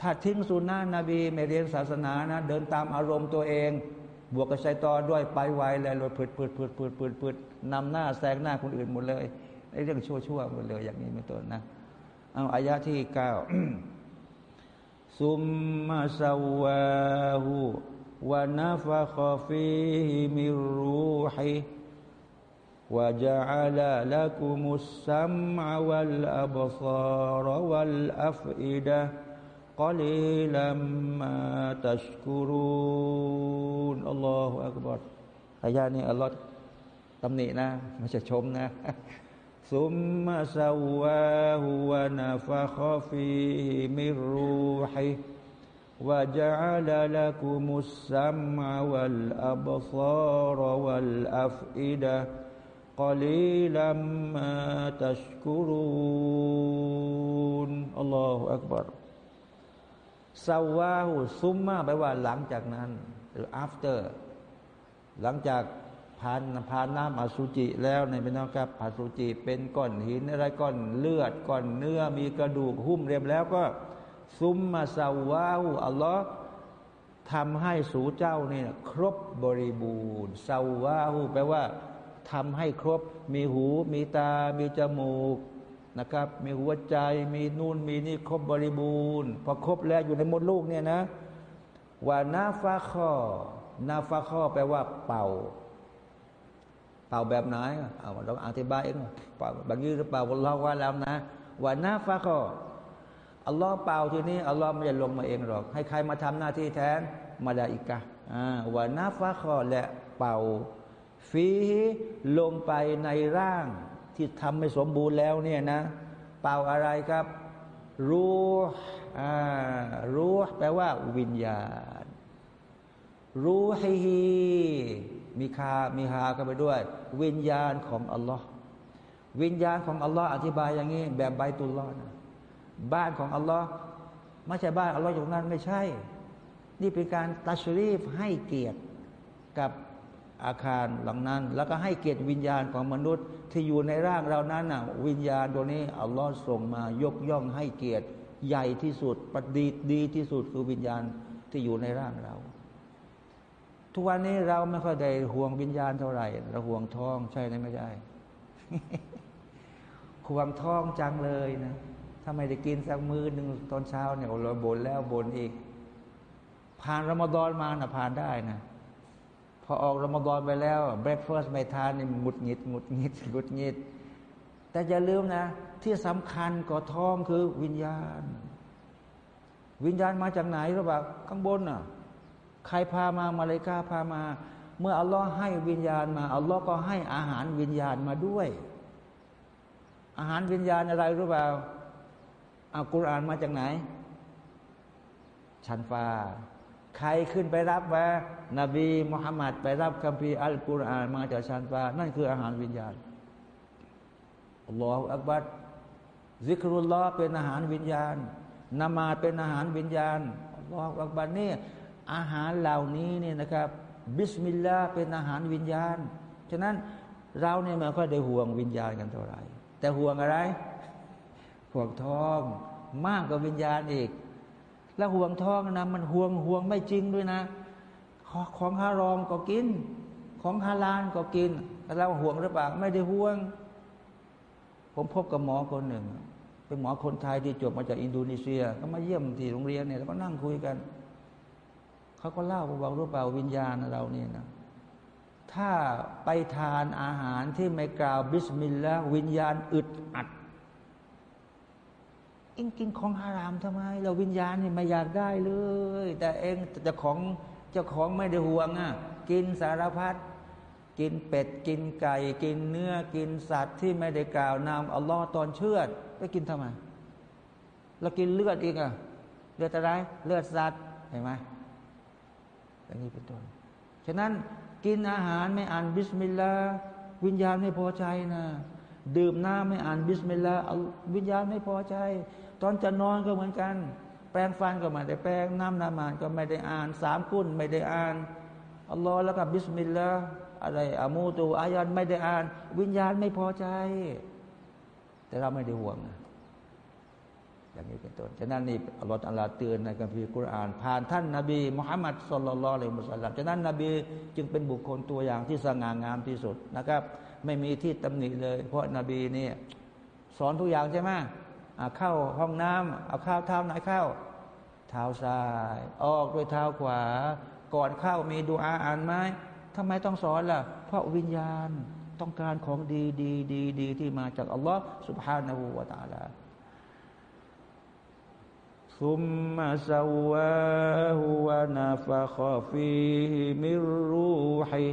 ถ้าทิ้งสุนนะนบีไม่เรียนศาสนานะ เดินตามอารมณ์ตัวเอง บวกกับชัยตอด้วยไปไวเลยรถพืดพืดพืดพืดพืดพืดนำหน้าแซงหน้าคนอื่นหมดเลยไอ้เรื่องชั่วชั่วหมดเลยอย่างนี้เป็นต้นนะเอาอายะที่เก้าซุมมาสวาหู วานาฟะคฟีมิรูฮิวะจัลลักุมุสซัมะวัลอับซารวัลอัฟอิดะกลีลัมมาตัชกุรุนอัลลอฮฺอักบัรอายานี้อัลลอฮฺตำหนินะไม่ใช่ชมนะซุมมาสวาหูวานาฟะคฟีมิรูฮิ وجعل لكم السمع والأبصار والأفئدة قليلا ما تشكرون الله أكبر ซาวาหูซุมมาแปลว่าหลังจากนั้น หรือ after หลังจากผ่านผ่านน้ำอสุจิแล้วในพี่น้องครับอสุจิเป็นก้อนหินอะไรก้อนเลือดก้อนเนื้อมีกระดูกหุ้มเรียบแล้วก็ ซุมมาซาวาหูอัลลอฮ์ทำให้สูเจ้าเนี่ยครบบริบูรณ์ซาวาหูแปลว่าทำให้ครบ มีหู มีตา มีจมูกนะครับ มีหัวใจมีนู่นมีนี่ครบบริบูรณ์พอครบแล้วอยู่ในมดลูกเนี่ยนะว่านาฟาข้อนาฟาข้อแปลว่า เป่า เป่าแบบไหนเอาเราอธิบายเองเป่าบางยีหรือเปล่าเราว่าแล้วนะว่านาฟาข้อ อัลลอฮ์เป่าทีนี้อัลลอฮ์ไม่ได้ลงมาเองหรอก ให้ใครมาทำหน้าที่แทนมาดาอิกะว่านาฟาข้อและเป่า ฟีลงไปในร่างที่ทำไม่สมบูรณ์แล้วเนี่ยนะ เป่าอะไรครับ รู้รู้แปลว่า วิญญาณ รู้ให้ฮีมีคา มีฮากันไปด้วย วิญญาณของอัลลอฮ์วิญญาณของอัลลอฮ์อธิบายอย่างนี้ แบบใบตุลลอนะ บ้านของอัลลอฮ์ไม่ใช่บ้านอัลลอฮ์อยู่นั้นไม่ใช่ นี่เป็นการตัชรีฟให้เกียรติกับอาคารหลังนั้น แล้วก็ให้เกียรติวิญญาณของมนุษย์ ที่อยู่ในร่างเรานั้นน่ะวิญญาณตัวนี้อัลลอฮ์ส่งมายกย่องให้เกียรติใหญ่ที่สุดประดิษฐ์ดีที่สุดคือวิญญาณที่อยู่ในร่างเรา ทุกวันนี้เราไม่ค่อยได้ห่วงวิญญาณเท่าไหร่เราห่วงท้องใช่ไหมไม่ใช่ห่วงท้องจังเลยนะ ถ้าไม่ได้กินสักมื้อหนึ่งตอนเช้าเนี่ยเราบ่นแล้วบ่นอีก ผ่านรอมฎอนมานะผ่านได้นะพอออกรมฎอนไปแล้วเบรคเฟาสต์ไม่ทานนี่หงุดหงิดหงุดหงิดหงุดหงิด แต่อย่าลืมนะ ที่สำคัญกว่าท้องคือวิญญาณ วิญญาณมาจากไหนหรือเปล่าข้างบนน่ะใครพามามาเลยกาพามา เมื่ออัลลอฮ์ให้วิญญาณมาอัลลอฮ์ก็ให้อาหารวิญญาณมาด้วย อาหารวิญญาณอะไรรู้เปล่า อากุรอานมาจากไหน ชั้นฟ้า ใครขึ้นไปรับว่านบีมุฮัมมัดไปรับคัมภีร์อัลกุรอานมาจากชั้นฟ้า นั่นคืออาหารวิญญาณالله أكبر ذكر الله เป็นอาหารวิญญาณนมาซเป็นอาหารวิญญาณالله أكبر นี่อาหารเหล่านี้เนี่ยนะครับ بسم الله เป็นอาหารวิญญาณ ฉะนั้นเราเนี่ยไม่ค่อยได้ห่วงวิญญาณกันเท่าไหร่ แต่ห่วงอะไร ห่วงทอง มากกว่าวิญญาณอีก แล้วห่วงทองนะมันห่วงห่วงไม่จริงด้วยนะ ของฮารอมก็กิน ของฮาลานก็กินแล้วห่วงหรือเปล่าไม่ได้ห่วง ผมพบกับหมอคนหนึ่ง เป็นหมอคนไทยที่จบมาจากอินโดนีเซีย ก็มาเยี่ยมที่โรงเรียนเนี่ยแล้วก็นั่งคุยกันเขาก็เล่าบอกรู้เปล่าวิญญาณเราเนี่ยนะถ้าไปทานอาหารที่ไม่กล่าวبسم الله วิญญาณอึดอัด เองกินของฮารามทำไม เราวิญญาณนี่ไม่อยากได้เลย แต่เองเจ้าของเจ้าของไม่ได้ห่วงอะกินสารพัดกินเป็ด กินไก่ กินเนื้อกินสัตว์ที่ไม่ได้กล่าวนามอัลลอฮ์ตอนเชือดไปกินทำไมเรากินเลือดอีกอะเลือดอะไรเลือดสัตว์เห็นไหมอย่างนี้เป็นต้นฉะนั้นกินอาหารไม่อ่านبسم الله วิญญาณไม่พอใจนะ ดื่มน้ำไม่อ่านبسم الله วิญญาณไม่พอใจ ตอนจะนอนก็เหมือนกัน แปรงฟันก็ไม่ได้แปรงน้ำนมาซก็ไม่ได้อ่านสามกุลไม่ได้อ่านอัลลอฮ์แล้วก็بسم الله อะไร أموت وأحيا ไม่ได้อ่าน วิญญาณไม่พอใจ แต่เราไม่ได้ห่วงอย่างนี้เป็นต้นฉะนั้นนี่อัลลอฮฺอัลลอฮฺเตือนในคัมภีร์กุรอาน ผ่านท่านนาบีมุฮัมมัดสุลลัลลอฮุมุสลิมฉะนั้นนบีจึงเป็นบุคคลตัวอย่างที่สง่างามที่สุดนะครับ ไม่มีที่ตำหนิเลย เพราะนบีนี่สอนทุกอย่างใช่ไหม เข้าห้องน้ำ เอาข้าวเท้าไหนเข้า เท้าซ้าย ออกด้วยเท้าขวา ก่อนเข้ามีดูอาอ่านไหมทำไมต้องสอนล่ะ เพราะวิญญาณต้องการของดีดีดีดีที่มาจากอัลลอฮ์สุบฮานาหูวาตาละซุมมาสวาหูวานาฟะขอฟีมิรูฮี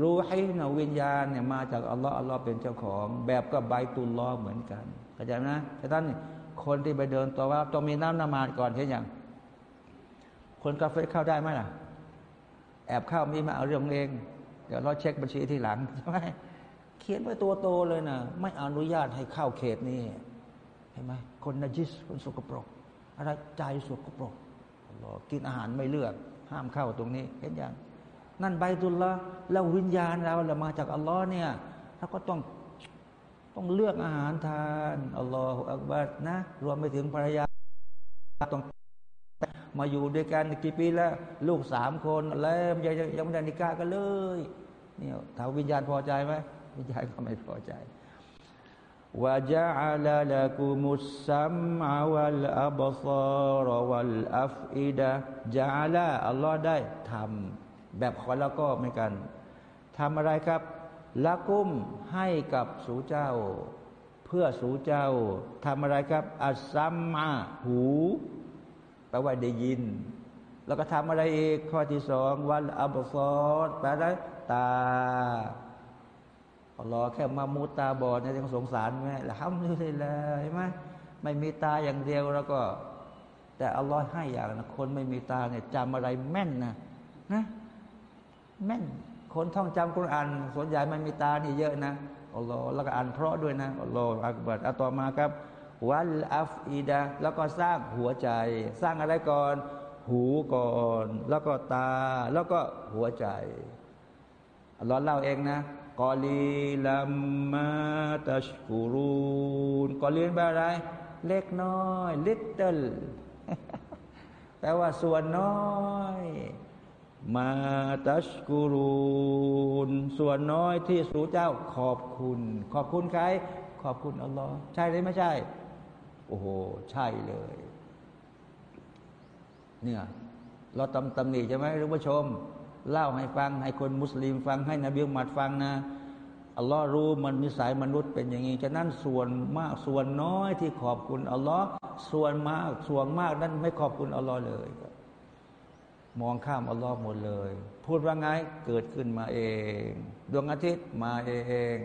รูฮินวิญญาณเนี่ยมาจากอัลลอฮ์อัลลอฮ์เป็นเจ้าของ แบบกับใบตุลลอเหมือนกันเข้าใจนะฉะนั้นคนที่ไปเดินตัวว่าต้องมีน้ำนมาดก่อนเช่นอย่าง คนกาเฟเข้าได้ไหมล่ะ แอบเข้ามีมาเอาเรื่องเอง เดี๋ยวเราเช็คบัญชีทีหลังใช่ไหมเขียนไว้ตัวโตเลยนะไม่อนุญาตให้เข้าเขตนี้เห็นไหมคนนจิสคนสกปรก อะไรใจสกปรกกินอาหารไม่เลือก ห้ามเข้าตรงนี้เห็นยัง นั่นใบตุลละแล้ววิญญาณเราเรามาจากอัลลอฮ์เนี่ยเราก็ต้องต้องเลือกอาหารทานอัลลอฮฺอักบัดนะ รวมไปถึงภรรยาต้องมาอยู่ด้วยกันกี่ปีแล้ว ลูกสามคนแล้วยังยังไม่ได้นิกากันเลยเนี่ยถ้าวิญญาณพอใจไหมวิญญาณก็ไม่พอใจว่าจะอัลละกุมุสซัมอาวัลอับซารวัลอัฟอิดะจะอัลอัลลอฮ์ได้ทำ แบบขอแล้วก็ไม่กันทำอะไรครับละกุ้มให้กับสูเจ้า เพื่อสูเจ้าทำอะไรครับอัสัมมาหูแปลว่าได้ยิน แล้วก็ทำอะไรอีกข้อที่สองวันอับซอดแปลว่าตาอัลลอฮ์แค่มามูตาบอดเนี่ยยังสงสารไหมละห้ามเลยเลยไหมไม่มีตาอย่างเดียวแล้วก็ แต่อัลลอฮ์ให้อย่างนะคนไม่มีตาเนี่ยจำอะไรแม่นนะนะ แม่นคนท่องจำกุรอานส่วนใหญ่ไม่มีตานี่เยอะนะอัลลอฮ์แล้วก็อ่านเพราะด้วยนะอัลลอฮ์อักบัดเอาต่อมาครับวัลอัฟอีดะแล้วก็สร้างหัวใจ สร้างอะไรก่อน หูก่อน แล้วก็ตา แล้วก็หัวใจอัลลอฮ์เล่าเองนะกอลีลัมมาตัชกูรูนกอลีนแปลอะไร เล็กน้อย little แปลว่าส่วนน้อย มาตัชกูรูนส่วนน้อยที่สูเจ้าขอบคุณ ขอบคุณใคร ขอบคุณอัลลอฮ์ใช่หรือไม่ใช่ โอ้โห ใช่เลย เนี่ย เราตำตำหนิใช่ไหมรู้ผู้ชม เล่าให้ฟัง ให้คนมุสลิมฟังให้นบีมุมัดฟังนะอัลลอฮ์รู้มันนิสัยมนุษย์เป็นอย่างนี้ ฉะนั้นส่วนมากส่วนน้อยที่ขอบคุณอัลลอฮ์ส่วนมากส่วนมากนั้นไม่ขอบคุณอัลลอฮ์เลย มองข้ามอัลลอฮ์หมดเลย พูดว่าไงเกิดขึ้นมาเอง ดวงอาทิตย์มาเอง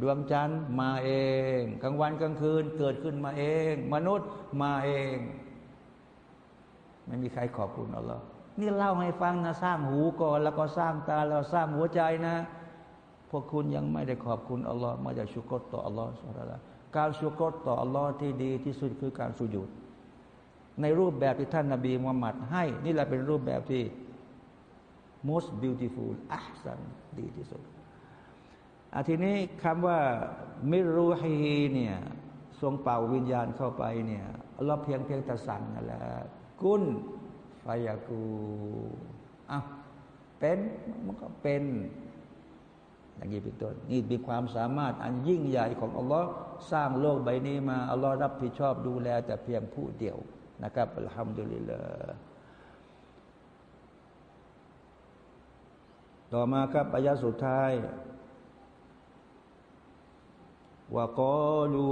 ดวงจันทร์มาเอง กลางวันกลางคืนเกิดขึ้นมาเอง มนุษย์มาเอง ไม่มีใครขอบคุณอัลลอฮ์นี่เล่าให้ฟังนะสร้างหูก่อนแล้วก็สร้างตาแล้วสร้างหัวใจนะ พวกคุณยังไม่ได้ขอบคุณอัลลอฮ์มาจากชุกรต่ออัลลอฮ์สุลตาการชุกรต่ออัลลอฮ์ที่ดีที่สุดคือการสุญูด ในรูปแบบที่ท่านนาบีมุฮัมมัดให้ นี่แหละเป็นรูปแบบที่ most beautiful อัสันดีที่สุดอาทีนี้คำว่ามิรูฮีเนี่ยทรงเป่าวิญญาณเข้าไปเนี่ยเราเพียงเพียงแต่สั่งนั่นแหละกุนไฟยากูอะเป็นมันก็เป็น อย่างนี้เป็นต้นนี่มีความสามารถอันยิ่งใหญ่ของอัลลอฮ์สร้างโลกใบนี้มาอัลลอฮ์รับผิดชอบดูแลแต่เพียงผู้เดียว นะครับอัลฮัมดุลิลลาห์ต่อมาครับอายะสุดท้าย وقالوا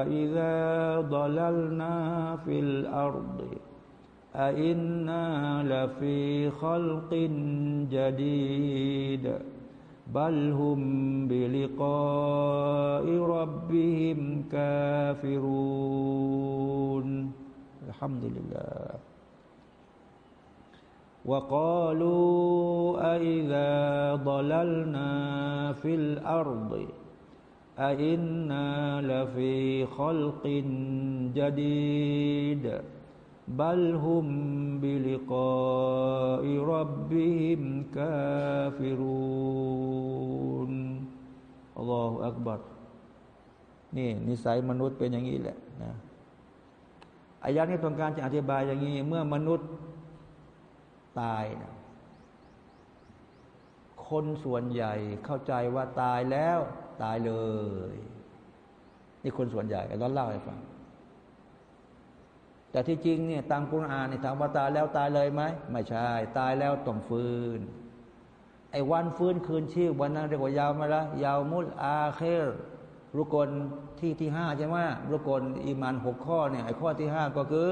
أإذا ضللنا في الأرض أإنا لفي خلق جديد بل هم بلقاء ربهم كافرون الحمد لله. وقالوا أإذا ضللنا في الأرض أإنا لفي خلق جديد. บัลฮุมบิลิกาอิรับบิฮิมกาฟิรูนอัลลอฮฺอักบัรนี่นิสัยมนุษย์เป็นอย่างนี้แหละนะอายะนี้ต้องการจะอธิบายอย่างนี้ เมื่อมนุษย์ตายนะคนส่วนใหญ่เข้าใจว่าตายแล้ว ตายเลย นี่คนส่วนใหญ่เราเล่าให้ฟัง แต่ที่จริงเนี่ยตามกุณอานในถามว่าตายแล้วตายเลยไหมไม่ใช่ ตายแล้วต้องฟื้น ไอ้วันฟื้นคืนชีพวันนั้นเรียกว่ายาวมาละยาวมุลอาเครรุกลที่ที่ห้าใช่ไหมรุกลอีมานหกข้อเนี่ยไอ้ข้อที่ห้าก็คือ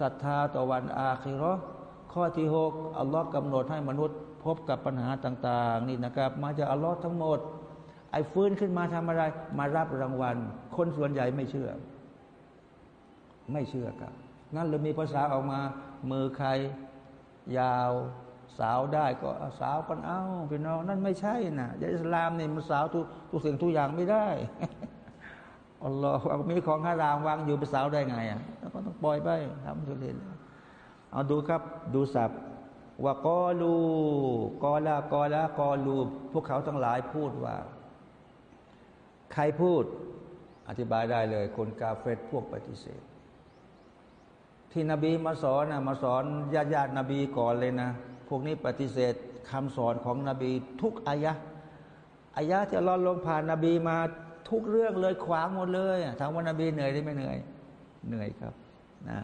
ศรัทธาต่อวันอาคิรอข้อที่หกอัลลอฮ์กำหนดให้มนุษย์ พบกับปัญหาต่าง ๆ นี่นะครับ มาจากอัลลอฮ์ทั้งหมด ไอ้ฟื้นขึ้นมาทำอะไร มารับรางวัล คนส่วนใหญ่ไม่เชื่อ ไม่เชื่อครับ งั้นเรามีภาษาออกมา มือใคร ยาว สาวได้ก็สาวกันเอาพี่น้องนั่นไม่ใช่นะอิสลามเนี่ยมันสาวทุกทุกสิ่งทุกอย่างไม่ได้อัลลอฮฺมีของฮารามวางอยู่เป็นสาวได้ไงอะแล้วก็ต้องปล่อยไปทำทุเรศเอาดูครับดูสับว่ากอลูกอละกอละกอลูพวกเขาทั้งหลายพูดว่า ใครพูด อธิบายได้เลย คนกาเฟตพวกปฏิเสธ ที่นบีมาสอนนะมาสอนญาติญาตินบีก่อนเลยนะ พวกนี้ปฏิเสธคำสอนของนบีทุกอายะอายะที่เราลงผ่านนบีมาทุกเรื่องเลยขวางหมดเลยถามว่านบีเหนื่อยหรือไม่เหนื่อย เหนื่อยครับนะ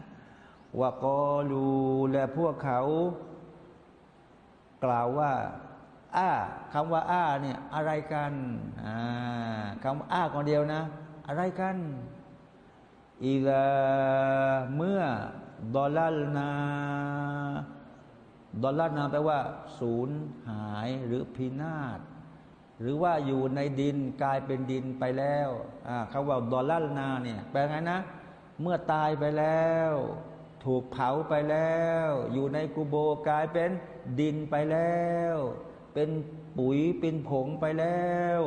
วกอลูและพวกเขา กล่าวว่า อ้าคำว่า อ้าเนี่ยอะไรกันคำว่าอ้าคนเดียวนะ อะไรกัน อีกเมื่อดอลลาร์นาดอลลาร์นาแปลว่า ศูนย์หายหรือพินาศหรือว่าอยู่ในดินกลายเป็นดินไปแล้วคำว่าضللنا เนี่ยแปลไงนะ เมื่อตายไปแล้ว ถูกเผาไปแล้ว อยู่ในกูโบกลายเป็นดินไปแล้ว เป็นปุ๋ยเป็นผงไปแล้ว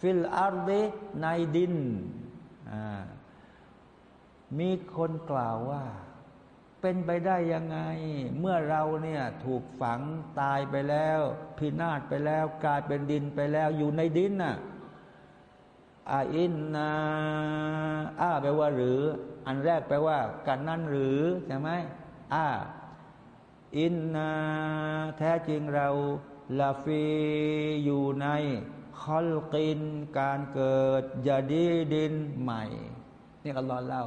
في الأرض ในดิน มีคนกล่าวว่า เป็นไปได้ยังไง เมื่อเราเนี่ยถูกฝังตายไปแล้ว พินาศไปแล้ว กลายเป็นดินไปแล้วอยู่ในดินน่ะอาอินนาอาแปลว่าหรือ อันแรกแปลว่ากันนั่นหรือใช่ไหมอาอินนาแท้จริงเราลาฟีอยู่ในคอลกินการเกิดยาดีดินใหม่ นี่อัลลอฮ์เล่า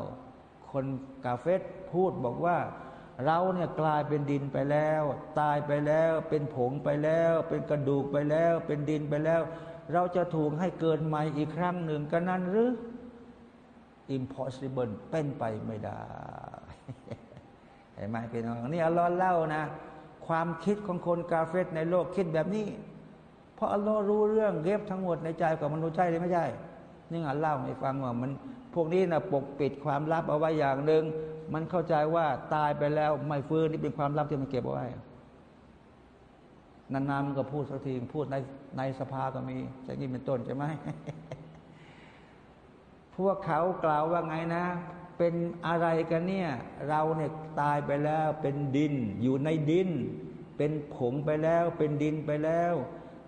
คนกาเฟตพูดบอกว่า เราเนี่ยกลายเป็นดินไปแล้ว ตายไปแล้ว เป็นผงไปแล้ว เป็นกระดูกไปแล้ว เป็นดินไปแล้ว เราจะถูกให้เกิดใหม่อีกครั้งหนึ่งกันนั้นหรือ impossible เป็นไปไม่ได้ห็นไหมพี่น้องนี่อัลลอฮ์เล่านะ ความคิดของคนกาเฟตในโลกคิดแบบนี้ เพราะอัลลอฮ์รู้เรื่องเก็บทั้งหมดในใจของมนุษย์ใช่หรือไม่ใช่นี่อัลเล่าให้ฟังว่ามัน พวกนี้นะปกปิดความลับเอาไว้อย่างหนึ่งมันเข้าใจว่าตายไปแล้วไม่ฟื้นนี่เป็นความลับที่มันเก็บเอาไว้นานๆมันก็พูดสักทีพูดในในสภาก็มีอย่างนี้เป็นต้นใช่ไหมพวกเขากล่าวว่าไงนะ เป็นอะไรกันเนี่ย เราเนี่ยตายไปแล้ว เป็นดิน อยู่ในดิน เป็นผงไปแล้ว เป็นดินไปแล้ว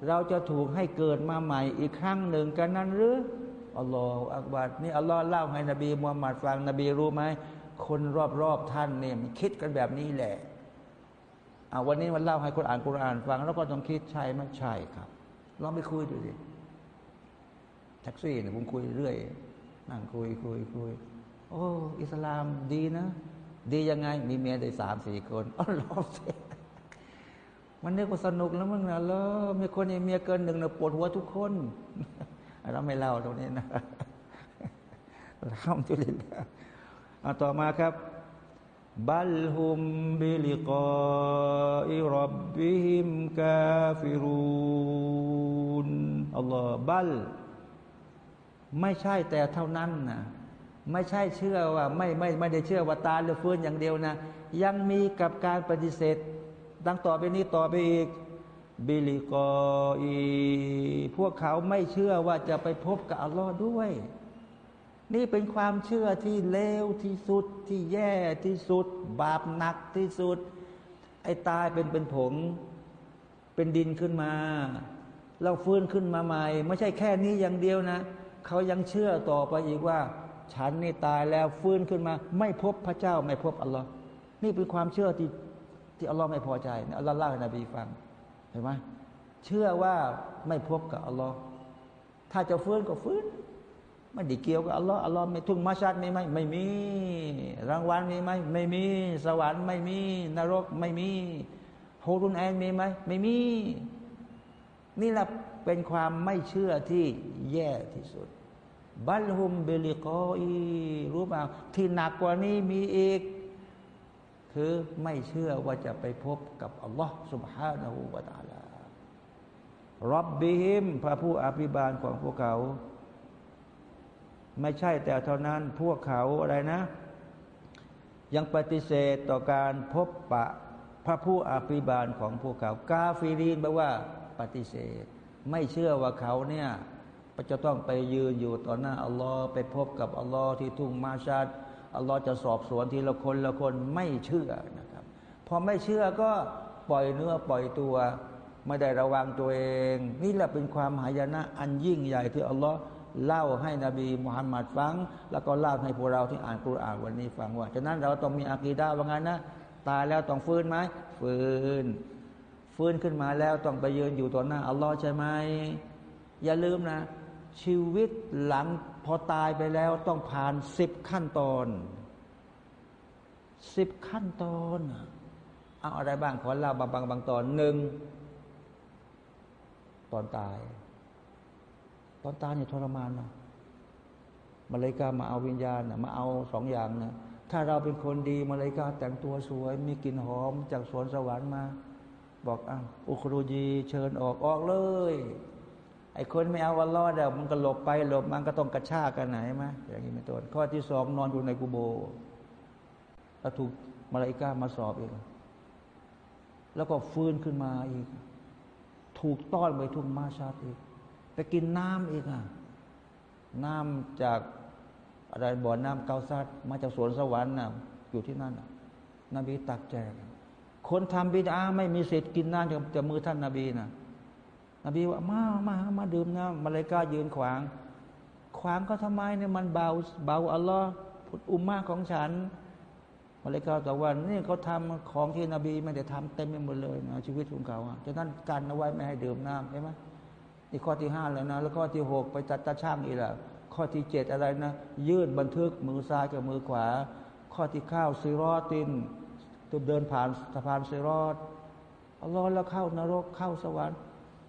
เราจะถูกให้เกิดมาใหม่อีกครั้งหนึ่งกันนั้นหรือ อัลลอฮฺอักบัดนี่อัลลอฮ์เล่าให้นบีมุฮัมมัดฟังนบีรู้ไหมคนรอบๆท่านเนี่ยมันคิดกันแบบนี้แหละอาวันนี้มันเล่าให้คนอ่านกุรอานฟัง แล้วก็ต้องคิดใช่ไหมใช่ครับลองไปคุยดูสิแท็กซี่เนี่ยผมคุยเรื่อย นั่งคุยคุยคุยโอ้อิสลามดีนะ ดียังไง มีเมียได้สามสี่คนอ๋อรอบเสมันเนี่ก็สนุกแล้วมึงนะแล้วมีคนมีเมียเกินหนึ่งนะปวดหัวทุกคน เราไม่เล่าตรงนี้นะข้ามจุลินเอาต่อมาครับبل هم بلقاء ربهم كافرون อัลลอฮ์ بل ไม่ใช่แต่เท่านั้นนะไม่ใช่เชื่อว่าไม่ไม่ไม่ได้เชื่อว่าตายหรือฟื้นอย่างเดียวนะ ยังมีกับการปฏิเสธ ดังต่อไปนี้ต่อไปอีก بلقاءพวกเขาไม่เชื่อว่าจะไปพบกับอัลลอฮ์ด้วย นี่เป็นความเชื่อที่เลวที่สุดที่แย่ที่สุด บาปหนักที่สุด ไอ้ตายเป็นเป็นผง เป็นดินขึ้นมา เราฟื้นขึ้นมาใหม่ ไม่ใช่แค่นี้อย่างเดียวนะ เขายังเชื่อต่อไปอีกว่า ฉันนี่ตายแล้วฟื้นขึ้นมา ไม่พบพระเจ้าไม่พบอัลลอฮ์นี่เป็นความเชื่อที่ที่อัลลอฮ์ไม่พอใจอัลลอฮ์เล่าให้นบีฟัง เห็นไหมเชื่อว่าไม่พบกับอัลลอฮ์ถ้าจะฟื้นก็ฟื้นไม่ได้เกี่ยวกับอัลลอฮ์อัลลอฮ์ไม่ทุ่งมาชัดมีไหมไม่มี รางวัลมีไหมไม่มี สวรรค์ไม่มี นรกไม่มีโฮรุนแอนมีไหมไม่มี นี่แหละเป็นความไม่เชื่อที่แย่ที่สุด บัลฮุมเบลิกออีรู้ป่าที่หนักกว่านี้มีอีก คือไม่เชื่อว่าจะไปพบกับอัลลอฮ์ سبحانه และ تعالى รับบิฮิมพระผู้อภิบาลของพวกเขา ไม่ใช่แต่เท่านั้นพวกเขาอะไรนะ ยังปฏิเสธต่อการพบปะพระผู้อภิบาลของพวกเขา กาฟิรีนแปลว่าปฏิเสธ ไม่เชื่อว่าเขาเนี่ยจะต้องไปยืนอยู่ต่อหน้าอัลลอฮ์ไปพบกับอัลลอฮ์ที่ทุ่งมาชัด อัลลอฮ์จะสอบสวนทีละคนละคนไม่เชื่อนะครับพอไม่เชื่อก็ปล่อยเนื้อปล่อยตัวไม่ได้ระวังตัวเอง นี่แหละเป็นความหายนะอันยิ่งใหญ่ที่อัลลอฮ์เล่าให้นบีมุฮัมมัดฟัง แล้วก็เล่าให้พวกเราที่อ่านกุรอานวันนี้ฟังว่าฉะนั้นเราต้องมีอากีดาว่างั้นนะตายแล้วต้องฟื้นไหมฟื้น ฟื้นขึ้นมาแล้วต้องไปยืนอยู่ต่อหน้าอัลลอฮ์ใช่ไหมอย่าลืมนะ ชีวิตหลัง พอตายไปแล้วต้องผ่านสิบขั้นตอนสิบขั้นตอนเอาอะไรบ้างขอเล่าบางบางบางตอนหนึ่งตอนตาย ตอนตายเนี่ยทรมานนะมาเลยกามาเอาวิญญาณนะมาเอาสองอย่างนะถ้าเราเป็นคนดีมาเลยกาแต่งตัวสวย มีกลิ่นหอมจากสวนสวรรค์มา บอกอ้าวอุครูจีเชิญออกออกเลย ไอ้คนไม่เอาวันรอดเดี๋ยวมันก็หลบไปหลบมันก็ต้องกระชากกันไหนไหมอย่างนี้เป็นต้นข้อที่สองนอนอยู่ในกูโบแล้วถูกมาลายกามาสอบอีกแล้วก็ฟื้นขึ้นมาอีก ถูกต้อนไปทุ่งมาชาติอีก ไปกินน้ำอีกอะน้ำจากอะไรบ่อน้ำเกาซัดมาจากสวนสวรรค์น่ะอยู่ที่นั่นน่ะนบีตักแจกคนทำบิดาไม่มีสิทธิ์กินน้ำจากมือท่านนาบีน่ะ นบีว่ามามามาดื่มน้ำมาเลกายืนขวาง ขวางก็ทำไมเนี่ยมันเบาเบาอัลลอฮ์อุมมาของฉันมาเลกาบอกว่านี่เขาทำของที่นบีไม่ได้ทำเต็มไปหมดเลยนะชีวิตของเขาอะนั้นกันเอาไว้ไม่ให้ดื่มน้ำใช่ไหมนี่ข้อที่ห้าแล้วนะ แล้วข้อที่หกไปจัดตาช่างอีกละข้อที่เจ็ดอะไรนะ ยื่นบันทึกมือซ้ายกับมือขวา ข้อที่ข้าวซีรอตินตัวเดินผ่านสะพานซีรอดอัลลอฮ์แล้วเข้านรกเข้าสวรรค์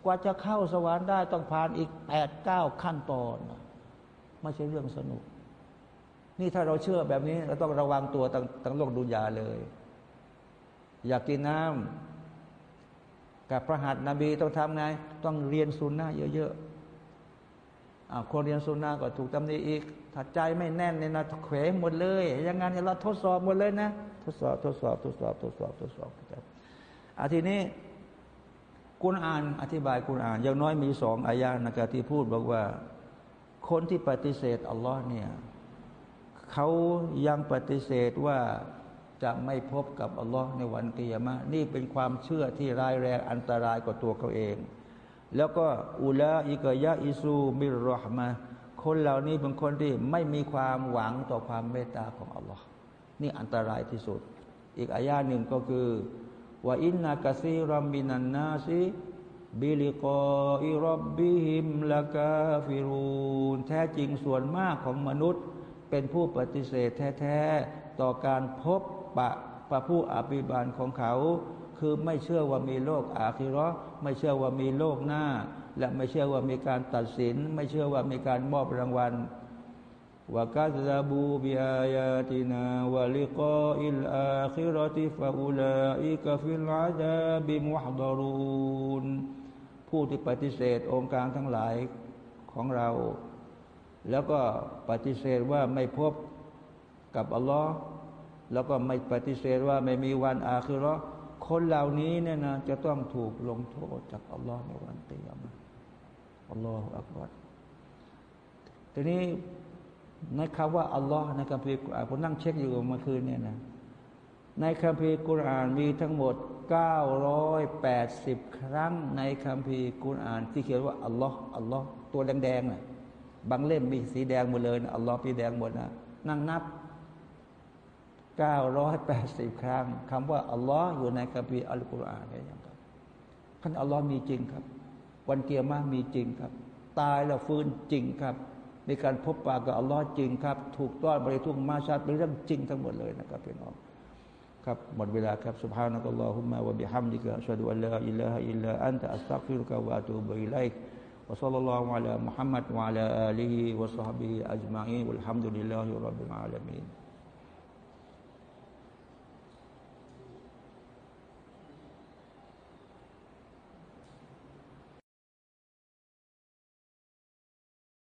กว่าจะเข้าสวรรค์ได้ต้องผ่านอีกแปดเก้าขั้นตอนไม่ใช่เรื่องสนุก นี่ถ้าเราเชื่อแบบนี้เราต้องระวังตัวตั้งตั้งโลกดุนยาเลย อยากกินน้ำกับพระหัตถ์นบีต้องทำไง ต้องเรียนสุนนะเยอะๆคนเรียนสุนนะก็ถูกตำหนิอีกถ้าใจไม่แน่นเนี่ยนะเขวหมดเลยอย่างงั้นเราทดสอบหมดเลยนะ ทดสอบทดสอบทดสอบทดสอบทดสอบครับอาทีนี้ กุณอ่าน อธิบายกุณอ่าน อย่างน้อยมีสองอายานะครับที่พูดบอกว่า คนที่ปฏิเสธอัลลอฮ์เนี่ยเขายังปฏิเสธว่าจะไม่พบกับอัลลอฮ์ในวันกิยามะนี่เป็นความเชื่อที่ร้ายแรงอันตรายกว่าตัวเขาเอง แล้วก็อุลาอิกยะอิซูมิรอฮมาคนเหล่านี้เป็นคนที่ไม่มีความหวังต่อความเมตตาของอัลลอฮ์นี่อันตรายที่สุด อีกอายาหนึ่งก็คือ وإن كثيرا من الناس بلقاء ربهم لكافرونแท้จริงส่วนมากของมนุษย์ เป็นผู้ปฏิเสธแท้ๆ ต่อการพบปะพระผู้อภิบาลของเขา คือไม่เชื่อว่ามีโลกอาคิรอไม่เชื่อว่ามีโลกหน้า และไม่เชื่อว่ามีการตัดสิน ไม่เชื่อว่ามีการมอบรางวัล وكذبوا بآياتنا ولقاء الآخرة فأولئك في العذاب محضرونผู้ที่ปฏิเสธโองการทั้งหลายของเรา แล้วก็ปฏิเสธว่าไม่พบกับอัลลอฮ์แล้วก็ไม่ปฏิเสธว่าไม่มีวันอาคิรอคนเหล่านี้เนี่ยนะจะต้องถูกลงโทษจากอัลลอฮ์ในวันกิยามะฮ์อัลลอฮฺอักบัรทีนี้ ในคำว่าอัลลอฮ์ในคัมภีร์กุรอานผมนั่งเช็คอยู่เมื่อคืนเนี่ยนะในคัมภีร์กุรอานมีทั้งหมด 980 ครั้ง ในคัมภีร์กุรอาน ที่เขียนว่าอัลลอฮ์อัลลอฮ์ตัวแดงๆน่ะบางเล่มมีสีแดงหมดเลยอัลลอฮ์ปีแดงหมดนะนั่งนับเก้าร้อยแปดสิบครั้งคำว่าอัลลอฮ์อยู่ในคัมภีร์อัลกุรอานนี่ยังครับท่านอัลลอฮ์มีจริงครับ วันเกียร์มามีจริงครับ ตายแล้วฟื้นจริงครับ ในการพบปะกับอัลลอฮ์จริงครับ ถูกต้อนบริทุกมาชาติเป็นเรื่องจริงทั้งหมดเลยนะครับพี่น้องครับหมดเวลาครับ سبحانك اللهم وبحمدك أشهد أن لا إله إلا أنت أستغفرك وأتوب إليك وصلى الله على محمد وعلى آله وصحبه أجمعين والحمد لله رب العالمين